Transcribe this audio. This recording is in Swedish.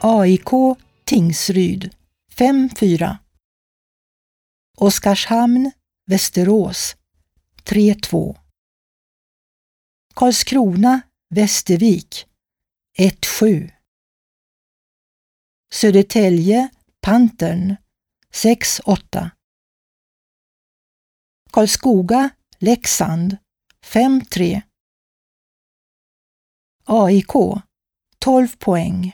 AIK Tingsryd 5-4 Oskarshamn Västerås 3-2 Karlskrona Västervik 1-7 Södertälje Pantern 6-8 Karlskoga Leksand 5-3 AIK 12 poäng.